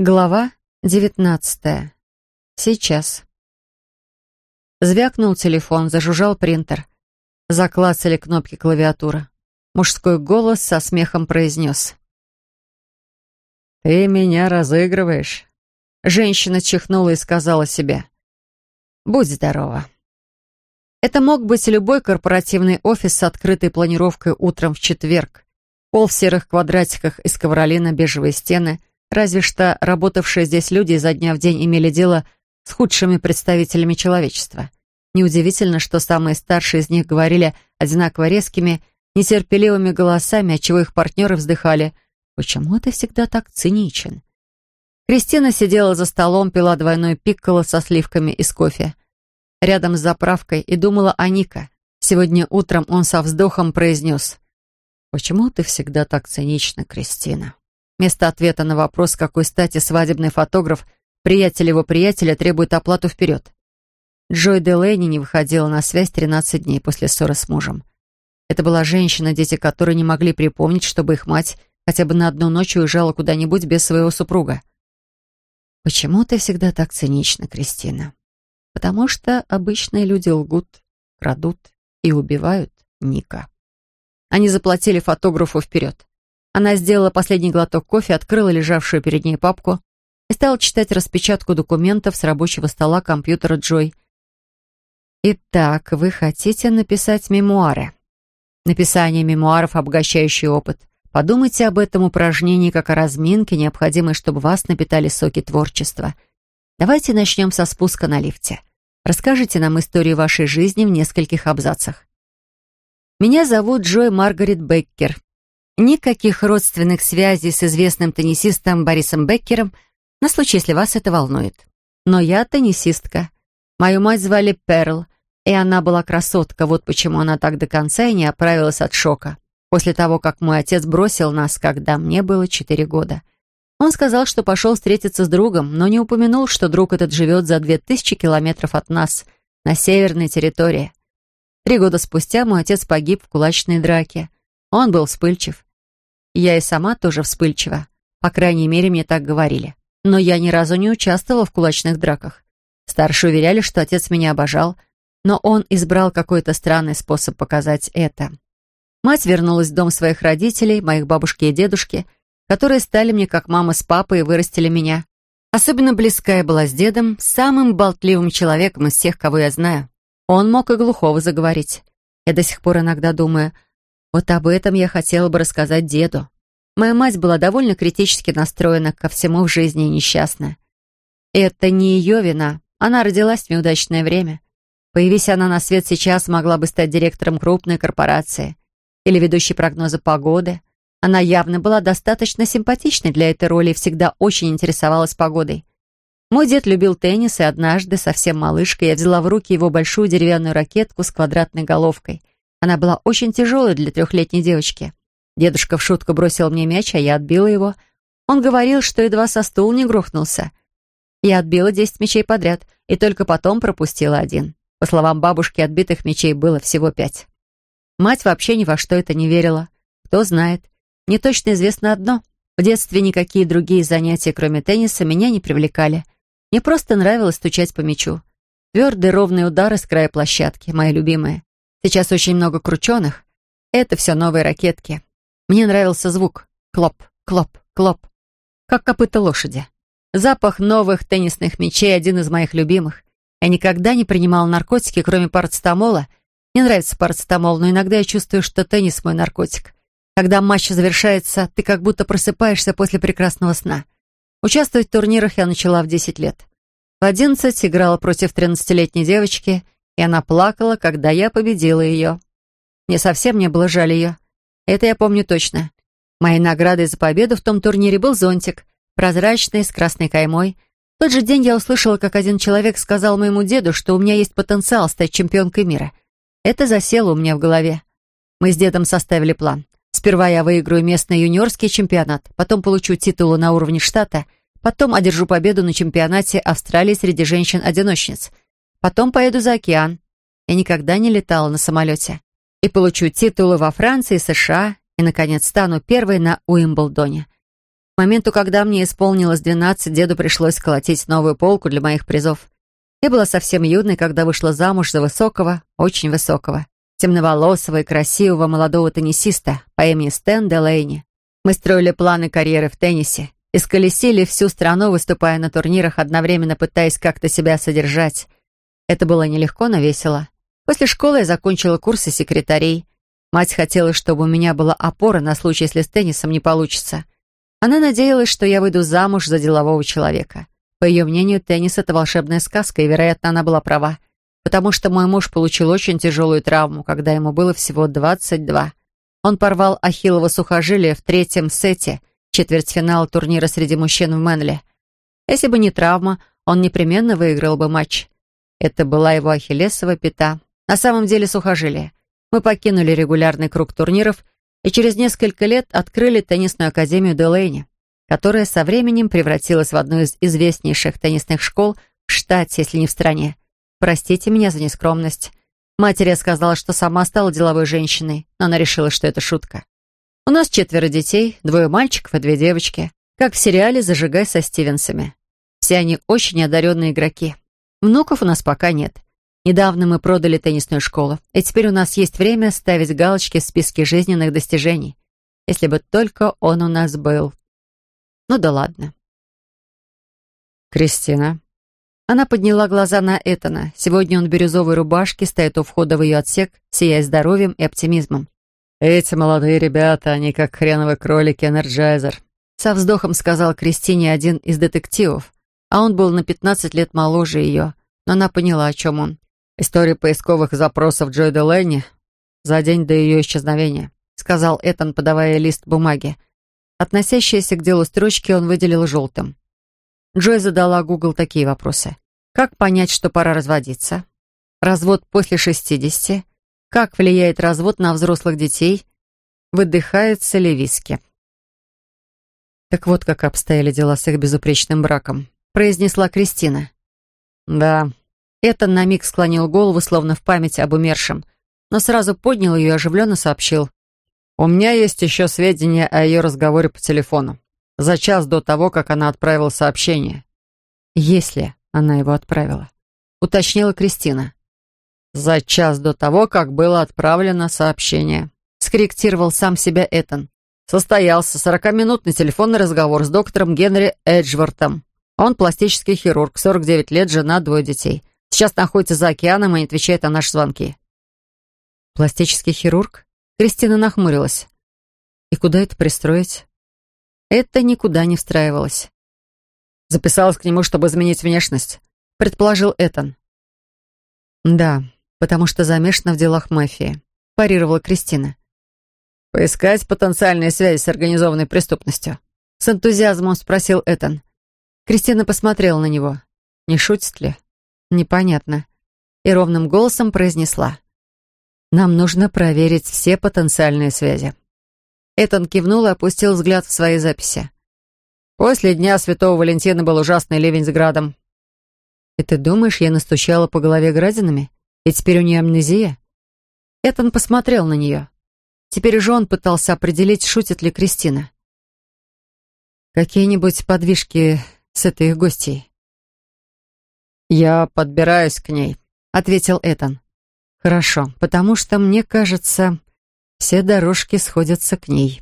Глава девятнадцатая. Сейчас. Звякнул телефон, зажужжал принтер. Заклацали кнопки клавиатуры. Мужской голос со смехом произнес. «Ты меня разыгрываешь?» Женщина чихнула и сказала себе. «Будь здорова». Это мог быть любой корпоративный офис с открытой планировкой утром в четверг. Пол в серых квадратиках из ковролина, бежевые стены — Разве что работавшие здесь люди изо дня в день имели дело с худшими представителями человечества. Неудивительно, что самые старшие из них говорили одинаково резкими, нетерпеливыми голосами, отчего их партнеры вздыхали «Почему ты всегда так циничен?» Кристина сидела за столом, пила двойной пикколо со сливками из кофе. Рядом с заправкой и думала о Ника. Сегодня утром он со вздохом произнес «Почему ты всегда так цинична, Кристина?» Вместо ответа на вопрос, какой стати свадебный фотограф, приятель его приятеля, требует оплату вперед. Джой Делейни не выходила на связь 13 дней после ссоры с мужем. Это была женщина, дети которой не могли припомнить, чтобы их мать хотя бы на одну ночь уезжала куда-нибудь без своего супруга. «Почему ты всегда так цинична, Кристина?» «Потому что обычные люди лгут, крадут и убивают Ника». Они заплатили фотографу вперед. Она сделала последний глоток кофе, открыла лежавшую перед ней папку и стала читать распечатку документов с рабочего стола компьютера Джой. «Итак, вы хотите написать мемуары?» Написание мемуаров — обогащающий опыт. Подумайте об этом упражнении как о разминке, необходимой, чтобы вас напитали соки творчества. Давайте начнем со спуска на лифте. Расскажите нам историю вашей жизни в нескольких абзацах. Меня зовут Джой Маргарет Беккер. Никаких родственных связей с известным теннисистом Борисом Беккером на случай, если вас это волнует. Но я теннисистка. Мою мать звали Перл, и она была красотка, вот почему она так до конца и не оправилась от шока. После того, как мой отец бросил нас, когда мне было четыре года. Он сказал, что пошел встретиться с другом, но не упомянул, что друг этот живет за две тысячи километров от нас, на северной территории. Три года спустя мой отец погиб в кулачной драке. Он был вспыльчив. Я и сама тоже вспыльчива. По крайней мере, мне так говорили. Но я ни разу не участвовала в кулачных драках. Старшие уверяли, что отец меня обожал, но он избрал какой-то странный способ показать это. Мать вернулась в дом своих родителей, моих бабушки и дедушки, которые стали мне как мама с папой и вырастили меня. Особенно близкая была с дедом, самым болтливым человеком из всех, кого я знаю. Он мог и глухого заговорить. Я до сих пор иногда думаю, вот об этом я хотела бы рассказать деду. Моя мать была довольно критически настроена ко всему в жизни и несчастна. Это не ее вина. Она родилась в неудачное время. Появись она на свет сейчас, могла бы стать директором крупной корпорации или ведущей прогноза погоды. Она явно была достаточно симпатичной для этой роли и всегда очень интересовалась погодой. Мой дед любил теннис, и однажды, совсем малышкой, я взяла в руки его большую деревянную ракетку с квадратной головкой. Она была очень тяжелой для трехлетней девочки. Дедушка в шутку бросил мне мяч, а я отбила его. Он говорил, что едва со стула не грохнулся. Я отбила десять мячей подряд и только потом пропустила один. По словам бабушки, отбитых мячей было всего пять. Мать вообще ни во что это не верила. Кто знает. Мне точно известно одно. В детстве никакие другие занятия, кроме тенниса, меня не привлекали. Мне просто нравилось стучать по мячу. Твердые ровные удары с края площадки, мои любимые. Сейчас очень много крученых. Это все новые ракетки. Мне нравился звук. Клоп, клоп, клоп. Как копыта лошади. Запах новых теннисных мячей один из моих любимых. Я никогда не принимал наркотики, кроме парацетамола. Мне нравится парацетамол, но иногда я чувствую, что теннис мой наркотик. Когда матч завершается, ты как будто просыпаешься после прекрасного сна. Участвовать в турнирах я начала в 10 лет. В 11 играла против 13-летней девочки — и она плакала, когда я победила ее. Мне совсем не было жаль ее. Это я помню точно. Моей наградой за победу в том турнире был зонтик, прозрачный, с красной каймой. В тот же день я услышала, как один человек сказал моему деду, что у меня есть потенциал стать чемпионкой мира. Это засело у меня в голове. Мы с дедом составили план. Сперва я выиграю местный юниорский чемпионат, потом получу титулы на уровне штата, потом одержу победу на чемпионате Австралии среди женщин-одиночниц — Потом поеду за океан. Я никогда не летала на самолете. И получу титулы во Франции, США, и, наконец, стану первой на Уимблдоне. К моменту, когда мне исполнилось двенадцать, деду пришлось сколотить новую полку для моих призов. Я была совсем юной, когда вышла замуж за высокого, очень высокого, темноволосого и красивого молодого теннисиста по имени Стэн Делейни. Мы строили планы карьеры в теннисе, и сколесили всю страну, выступая на турнирах, одновременно пытаясь как-то себя содержать. Это было нелегко, но весело. После школы я закончила курсы секретарей. Мать хотела, чтобы у меня была опора на случай, если с теннисом не получится. Она надеялась, что я выйду замуж за делового человека. По ее мнению, теннис — это волшебная сказка, и, вероятно, она была права, потому что мой муж получил очень тяжелую травму, когда ему было всего 22. Он порвал ахиллово сухожилие в третьем сете четвертьфинал турнира среди мужчин в Мэнли. Если бы не травма, он непременно выиграл бы матч. Это была его ахиллесова пята. На самом деле сухожилие. Мы покинули регулярный круг турниров и через несколько лет открыли теннисную академию Делейни, которая со временем превратилась в одну из известнейших теннисных школ в штате, если не в стране. Простите меня за нескромность. Матери сказала, что сама стала деловой женщиной, но она решила, что это шутка. У нас четверо детей, двое мальчиков и две девочки, как в сериале «Зажигай со Стивенсами». Все они очень одаренные игроки. Внуков у нас пока нет. Недавно мы продали теннисную школу, и теперь у нас есть время ставить галочки в списке жизненных достижений. Если бы только он у нас был. Ну да ладно. Кристина. Она подняла глаза на Этана. Сегодня он в бирюзовой рубашке стоит у входа в ее отсек, сияя здоровьем и оптимизмом. «Эти молодые ребята, они как хреновые кролики-энерджайзер», со вздохом сказал Кристине один из детективов, а он был на 15 лет моложе ее, но она поняла, о чем он. «История поисковых запросов Джой Деленни за день до ее исчезновения», сказал Этан, подавая лист бумаги. Относящиеся к делу строчки он выделил желтым. Джой задала Гугл такие вопросы. Как понять, что пора разводиться? Развод после 60? Как влияет развод на взрослых детей? Выдыхается ли виски? Так вот, как обстояли дела с их безупречным браком, произнесла Кристина. Да. Этан на миг склонил голову, словно в память об умершем, но сразу поднял ее и оживленно сообщил. «У меня есть еще сведения о ее разговоре по телефону. За час до того, как она отправила сообщение». «Если она его отправила», — уточнила Кристина. За час до того, как было отправлено сообщение. Скорректировал сам себя Этан. Состоялся сорокаминутный телефонный разговор с доктором Генри Эджвортом. Он пластический хирург, 49 лет, жена, двое детей. Сейчас находится за океаном и не отвечает на наши звонки. Пластический хирург? Кристина нахмурилась. И куда это пристроить? Это никуда не встраивалось. Записалась к нему, чтобы изменить внешность, предположил Этан. Да, потому что замешана в делах мафии», — парировала Кристина. «Поискать потенциальные связи с организованной преступностью?» С энтузиазмом спросил Этан. Кристина посмотрела на него. Не шутит ли? Непонятно. И ровным голосом произнесла. «Нам нужно проверить все потенциальные связи». Этан кивнул и опустил взгляд в свои записи. «После Дня Святого Валентина был ужасный ливень с градом». «И ты думаешь, я настучала по голове градинами?» И теперь у нее амнезия? Этан посмотрел на нее. Теперь уже он пытался определить, шутит ли Кристина. Какие-нибудь подвижки с этой гостьей? «Я подбираюсь к ней», — ответил Этан. «Хорошо, потому что, мне кажется, все дорожки сходятся к ней».